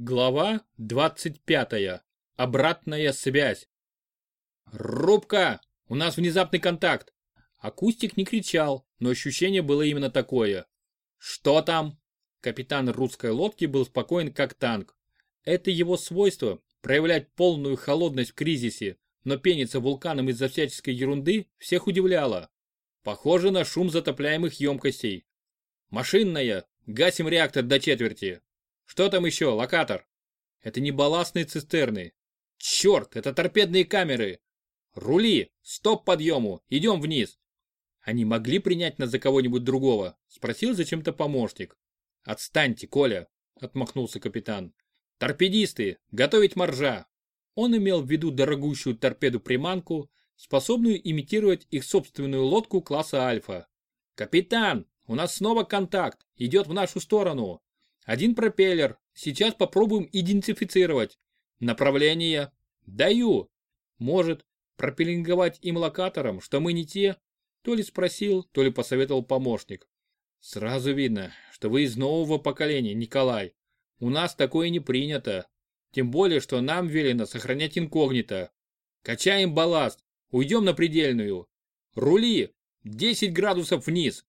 Глава 25. Обратная связь. «Рубка! У нас внезапный контакт!» Акустик не кричал, но ощущение было именно такое. «Что там?» Капитан русской лодки был спокоен как танк. Это его свойство – проявлять полную холодность в кризисе, но пениться вулканом из-за всяческой ерунды всех удивляло. Похоже на шум затопляемых емкостей. «Машинная! Гасим реактор до четверти!» Что там еще, локатор? Это не балластные цистерны. Черт, это торпедные камеры. Рули, стоп подъему, идем вниз. Они могли принять нас за кого-нибудь другого? Спросил зачем-то помощник. Отстаньте, Коля, отмахнулся капитан. Торпедисты, готовить моржа. Он имел в виду дорогущую торпеду-приманку, способную имитировать их собственную лодку класса Альфа. «Капитан, у нас снова контакт, идет в нашу сторону. Один пропеллер. Сейчас попробуем идентифицировать. Направление. Даю. Может, пропеллинговать им локатором, что мы не те? То ли спросил, то ли посоветовал помощник. Сразу видно, что вы из нового поколения, Николай. У нас такое не принято. Тем более, что нам велено сохранять инкогнито. Качаем балласт. Уйдем на предельную. Рули. 10 градусов вниз.